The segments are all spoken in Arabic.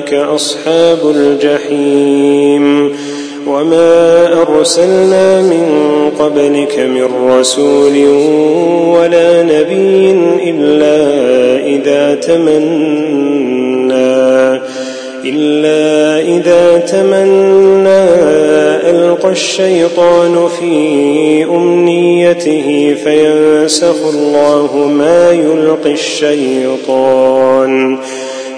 أولئك أصحاب الجحيم. وما أرسلنا من قبلك من رسول ولا نبي إلا إذا تمنى إلا إذا تمنى ألقى الشيطان في أمنيته فينسخ الله ما يلقي الشيطان.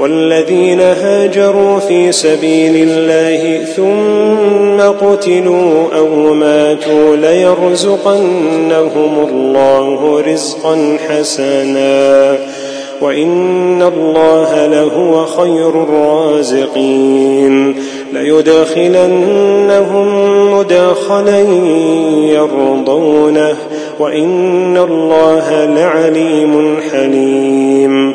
والذين هاجروا في سبيل الله ثم قتلوا أو ماتوا ليرزقنهم الله رزقا حسنا. وإن الله لهو خير الرازقين. ليدخلنهم مداخلا يرضونه. وإن الله لعليم حليم.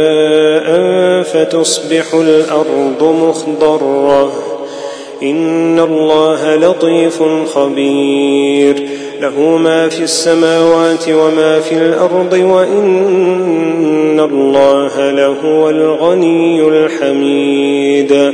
فتصبح الأرض مخضرة. إن الله لطيف خبير. له ما في السماوات وما في الأرض وإن الله لهو الغني الحميد.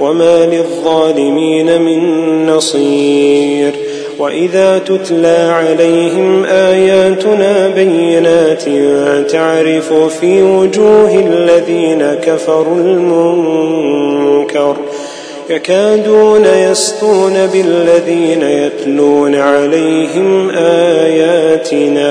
وما للظالمين من نصير واذا تتلى عليهم اياتنا بينات تعرف في وجوه الذين كفروا المنكر يكادون يسطون بالذين يتلون عليهم اياتنا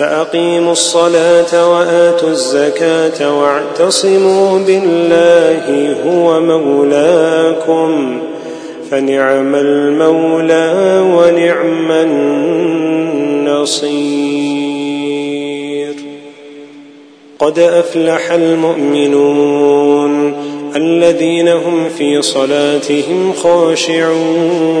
فأقيموا الصلاة وآتوا الزكاة واعتصموا بالله هو مولاكم فنعم المولى ونعم النصير. قد أفلح المؤمنون الذين هم في صلاتهم خاشعون.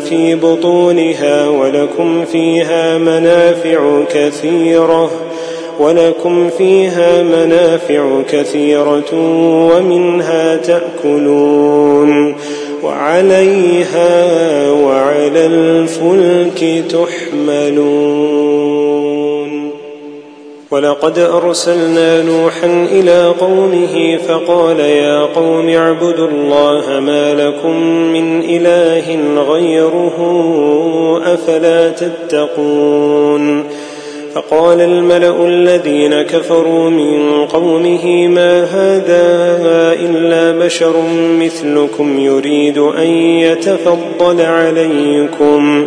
في بطونها ولكم فيها منافع كثيرة ولكم فيها منافع كثيرة ومنها تأكلون وعليها وعلى الفلك تحملون. ولقد أرسلنا نوحا إلى قومه فقال يا قوم اعبدوا الله ما لكم من إله غيره أفلا تتقون فقال الملأ الذين كفروا من قومه ما هذا إلا بشر مثلكم يريد أن يتفضل عليكم